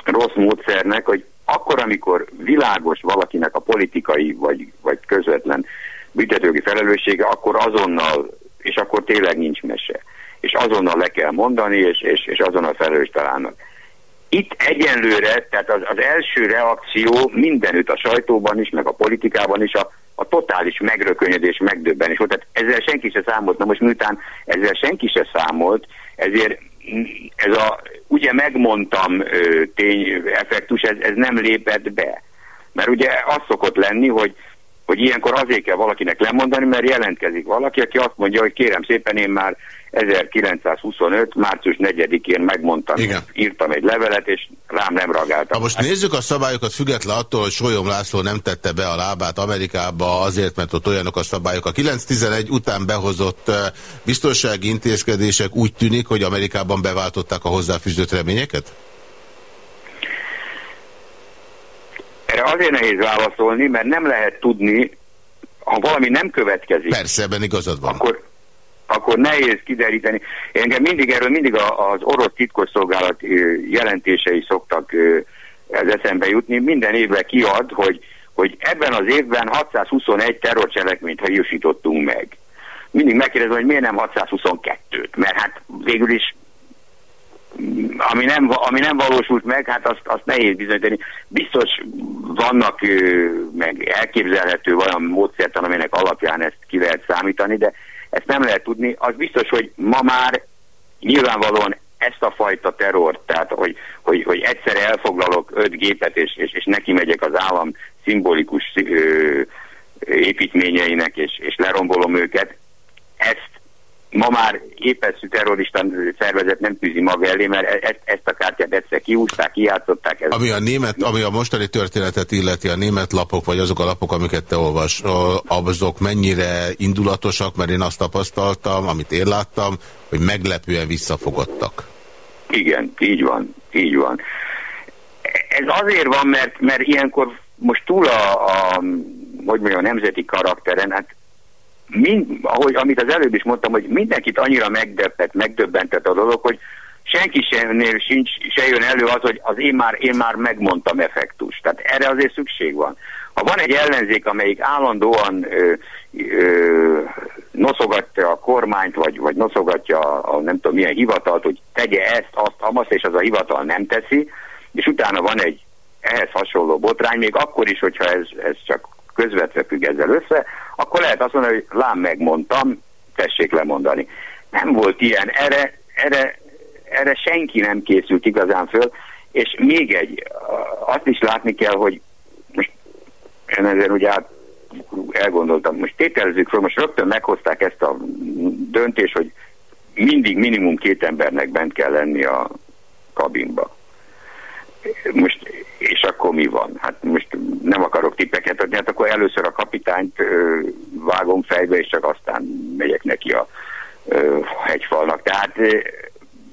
rossz módszernek, hogy akkor, amikor világos valakinek a politikai vagy, vagy közvetlen büntetőgi felelőssége, akkor azonnal, és akkor tényleg nincs mese. És azonnal le kell mondani, és, és, és azonnal felelős találnak. Itt egyenlőre, tehát az, az első reakció mindenütt a sajtóban is, meg a politikában is a, a totális megrökönyödés, megdöbbenés volt. Tehát ezzel senki se számolt. Na most miután ezzel senki se számolt, ezért ez a, ugye megmondtam tény effektus, ez, ez nem lépett be. Mert ugye az szokott lenni, hogy hogy ilyenkor azért kell valakinek lemondani, mert jelentkezik valaki, aki azt mondja, hogy kérem szépen, én már 1925. március 4-én megmondtam, Igen. írtam egy levelet, és rám nem reagáltam. Ha most nézzük a szabályokat, független attól, hogy Solyom László nem tette be a lábát Amerikába azért, mert ott olyanok a szabályok. A 911 után behozott eh, biztonsági intézkedések úgy tűnik, hogy Amerikában beváltották a hozzáfűzött reményeket? Erre azért nehéz válaszolni, mert nem lehet tudni, ha valami nem következik. Persze, ebben igazad van. Akkor, akkor nehéz kideríteni. Engem mindig erről mindig az orosz titkosszolgálat jelentései szoktak ez eszembe jutni. Minden évben kiad, hogy, hogy ebben az évben 621 terrorcselekményt hajusítottunk meg. Mindig megkérdezem, hogy miért nem 622-t, mert hát végül is ami nem, ami nem valósult meg, hát azt, azt nehéz bizonyítani. Biztos vannak meg elképzelhető olyan módszertan, aminek alapján ezt ki lehet számítani, de ezt nem lehet tudni. Az biztos, hogy ma már nyilvánvalóan ezt a fajta terrort, tehát hogy, hogy, hogy egyszer elfoglalok öt gépet, és, és, és neki megyek az állam szimbolikus ö, építményeinek, és, és lerombolom őket, ezt ma már épeszű terrorista szervezet nem tűzi maga elé, mert e- ezt, ezt a kártyát egyszer kiúzták, kijátszották. Ez ami, a német, ami a mostani történetet illeti, a német lapok, vagy azok a lapok, amiket te olvas, azok mennyire indulatosak, mert én azt tapasztaltam, amit én láttam, hogy meglepően visszafogottak. Igen, így van, így van. Ez azért van, mert, mert ilyenkor most túl a, a hogy mondjam, a nemzeti karakteren, hát mind, ahogy, amit az előbb is mondtam, hogy mindenkit annyira megdöbbent, megdöbbentett a dolog, hogy senki sem sincs, se jön elő az, hogy az én már, én már megmondtam effektus. Tehát erre azért szükség van. Ha van egy ellenzék, amelyik állandóan ö, ö, noszogatja a kormányt, vagy, vagy noszogatja a, a nem tudom milyen hivatalt, hogy tegye ezt, azt, amazt, és az a hivatal nem teszi, és utána van egy ehhez hasonló botrány, még akkor is, hogyha ez, ez csak közvetve függ ezzel össze, akkor lehet azt mondani, hogy lám megmondtam, tessék lemondani. Nem volt ilyen, erre, erre, erre senki nem készült igazán föl, és még egy, azt is látni kell, hogy most én ezért ugye át elgondoltam, most tételezzük föl, most rögtön meghozták ezt a döntést, hogy mindig minimum két embernek bent kell lenni a kabinba. Most, és akkor mi van? Hát most nem akarok tippeket adni, hát akkor először a kapitányt ö, vágom fejbe, és csak aztán megyek neki a ö, hegyfalnak. Tehát ö,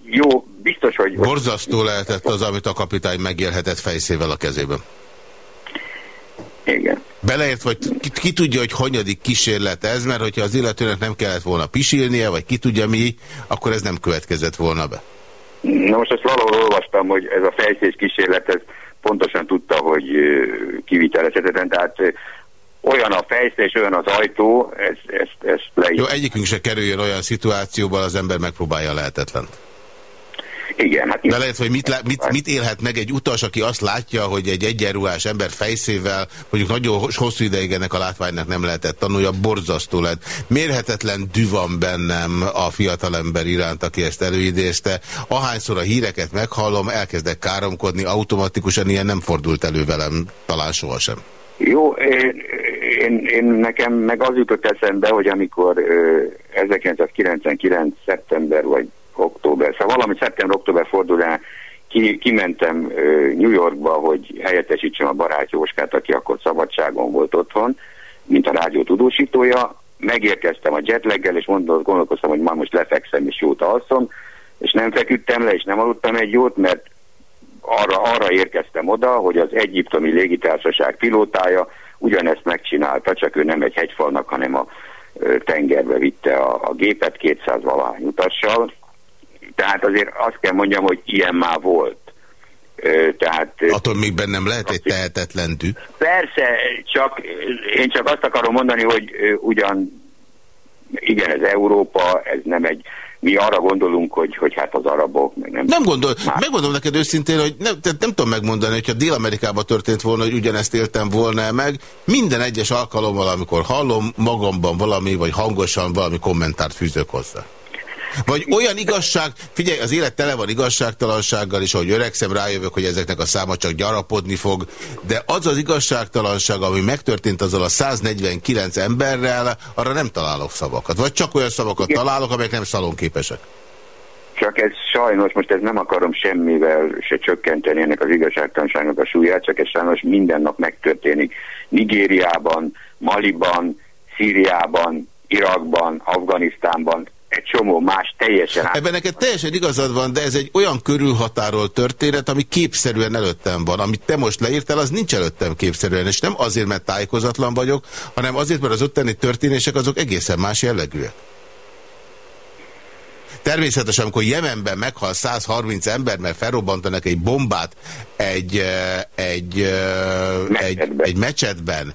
jó, biztos, hogy... Borzasztó lehetett az, amit a kapitány megélhetett fejszével a kezében. Igen. Beleért, vagy ki, ki tudja, hogy hanyadik kísérlet ez, mert hogyha az illetőnek nem kellett volna pisilnie, vagy ki tudja mi, akkor ez nem következett volna be. Na most ezt valahol olvastam, hogy ez a fejszés kísérlet, ez pontosan tudta, hogy kivitelezhetetlen, tehát olyan a fejszés, olyan az ajtó, ezt, ezt, ezt leírt. Jó, egyikünk se kerüljön olyan szituációban, az ember megpróbálja lehetetlen. Igen. Hát De lehet, hogy mit, mit, mit élhet meg egy utas, aki azt látja, hogy egy egyenruhás ember fejszével, mondjuk nagyon hosszú ideig ennek a látványnak nem lehetett tanulja, borzasztó lett. Mérhetetlen dű van bennem a fiatalember iránt, aki ezt előidézte. Ahányszor a híreket meghallom, elkezdek káromkodni, automatikusan ilyen nem fordult elő velem, talán sohasem. Jó, én, én, én nekem meg az jutott eszembe, hogy amikor ö, 1999. szeptember vagy október, szóval valami szeptember-október fordulán ki, kimentem New Yorkba, hogy helyettesítsem a barát Jóskát, aki akkor szabadságon volt otthon, mint a rádió tudósítója. Megérkeztem a jetleggel, és mondom, gondolkoztam, hogy már most lefekszem, és jót alszom, és nem feküdtem le, és nem aludtam egy jót, mert arra, arra érkeztem oda, hogy az egyiptomi légitársaság pilótája ugyanezt megcsinálta, csak ő nem egy hegyfalnak, hanem a tengerbe vitte a, a gépet 200 valány utassal, tehát azért azt kell mondjam, hogy ilyen már volt. Tehát, Attól még bennem lehet egy tehetetlen tű? Persze, csak én csak azt akarom mondani, hogy ugyan igen, ez Európa, ez nem egy mi arra gondolunk, hogy, hogy hát az arabok, meg nem... Nem gondol, más. megmondom neked őszintén, hogy nem, nem tudom megmondani, hogyha Dél-Amerikában történt volna, hogy ugyanezt éltem volna meg, minden egyes alkalommal, amikor hallom magamban valami, vagy hangosan valami kommentárt fűzök hozzá. Vagy olyan igazság, figyelj, az élet tele van igazságtalansággal, és ahogy öregszem, rájövök, hogy ezeknek a száma csak gyarapodni fog, de az az igazságtalanság, ami megtörtént azzal a 149 emberrel, arra nem találok szavakat. Vagy csak olyan szavakat Igen. találok, amelyek nem szalonképesek. Csak ez sajnos, most ez nem akarom semmivel se csökkenteni ennek az igazságtalanságnak a súlyát, csak ez sajnos minden nap megtörténik. Nigériában, Maliban, Szíriában, Irakban, Afganisztánban, egy csomó más teljesen át. Ebben neked teljesen igazad van, de ez egy olyan körülhatárolt történet, ami képszerűen előttem van. Amit te most leírtál, az nincs előttem képszerűen, és nem azért, mert tájékozatlan vagyok, hanem azért, mert az ottani történések azok egészen más jellegűek. Természetesen, amikor Jemenben meghal 130 ember, mert felrobbantanak egy bombát egy, eh, egy, eh, egy, egy, egy mecsetben,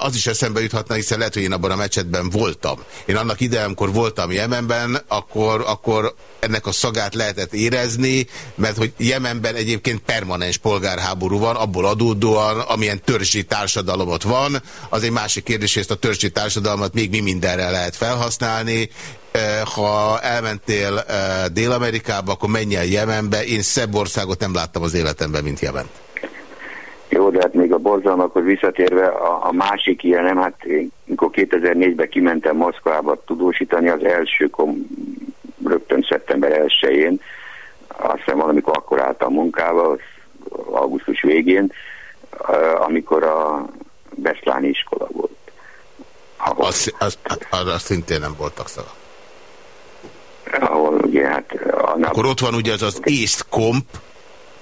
az is eszembe juthatna, hiszen lehet, hogy én abban a meccsetben voltam. Én annak ide, amikor voltam Jemenben, akkor, akkor ennek a szagát lehetett érezni, mert hogy Jemenben egyébként permanens polgárháború van, abból adódóan, amilyen törzsi társadalomot van. Az egy másik kérdés, hogy ezt a törzsi társadalmat még mi mindenre lehet felhasználni. Eh, ha elmentél eh, Dél-Amerikába, akkor menj el Jemenbe. Én szebb országot nem láttam az életemben, mint Jemen. Jó, de hát borzalmakhoz visszatérve a, a másik ilyen, nem, hát én, amikor 2004-ben kimentem Moszkvába tudósítani, az első kom, rögtön szeptember 1-én, azt hiszem valamikor akkor álltam munkába, augusztus végén, amikor a Beszláni iskola volt. Ahol, az, az, arra szintén nem voltak szavak. Ahol ugye hát... Akkor ott van ugye az az észt komp,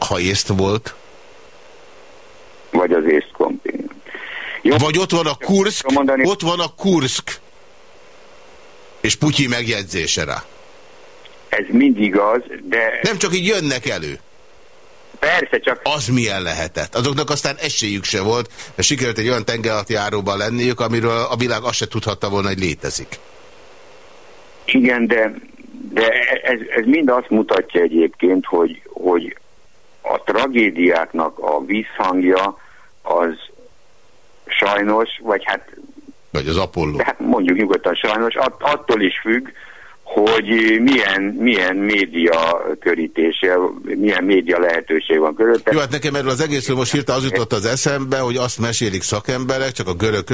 ha észt volt vagy az észkompi. Jó, vagy ott van a Kursk, mondani... ott van a Kursk, és Putyi megjegyzése rá. Ez mind igaz, de... Nem csak így jönnek elő. Persze, csak... Az milyen lehetett? Azoknak aztán esélyük se volt, mert sikerült egy olyan tengeralattjáróban lenniük, amiről a világ azt se tudhatta volna, hogy létezik. Igen, de, de ez, ez mind azt mutatja egyébként, hogy, hogy a tragédiáknak a vízhangja az sajnos, vagy hát... Vagy az Apollo. Hát mondjuk nyugodtan sajnos, att, attól is függ, hogy milyen, milyen média körítése, milyen média lehetőség van körülötte. Jó, hát nekem erről az egészről most hirtelen az jutott az eszembe, hogy azt mesélik szakemberek, csak a görög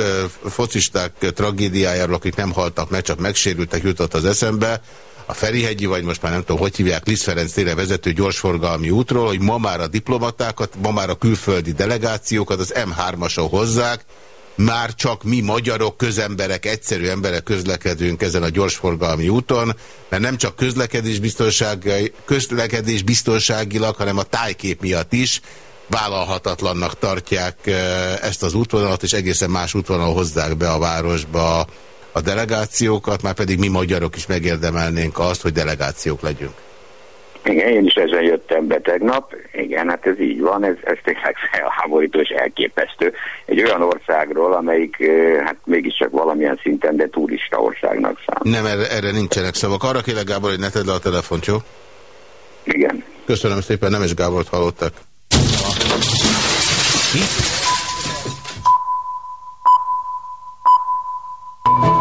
focisták tragédiájáról, akik nem haltak meg, csak megsérültek, jutott az eszembe, a Ferihegyi, vagy most már nem tudom, hogy hívják, Lisz Ferenc tére vezető gyorsforgalmi útról, hogy ma már a diplomatákat, ma már a külföldi delegációkat az M3-ason hozzák, már csak mi magyarok, közemberek, egyszerű emberek közlekedünk ezen a gyorsforgalmi úton, mert nem csak közlekedés, közlekedés biztonságilag, hanem a tájkép miatt is vállalhatatlannak tartják eh, ezt az útvonalat, és egészen más útvonal hozzák be a városba a delegációkat, már pedig mi magyarok is megérdemelnénk azt, hogy delegációk legyünk. Igen, én is ezen jöttem be tegnap. Igen, hát ez így van, ez, ez tényleg felháborító és elképesztő. Egy olyan országról, amelyik hát mégiscsak valamilyen szinten, de turista országnak szám. Nem, erre, erre nincsenek szavak. Arra kérlek, Gábor, hogy ne tedd le a telefont, jó? Igen. Köszönöm szépen, nem is Gábort hallottak.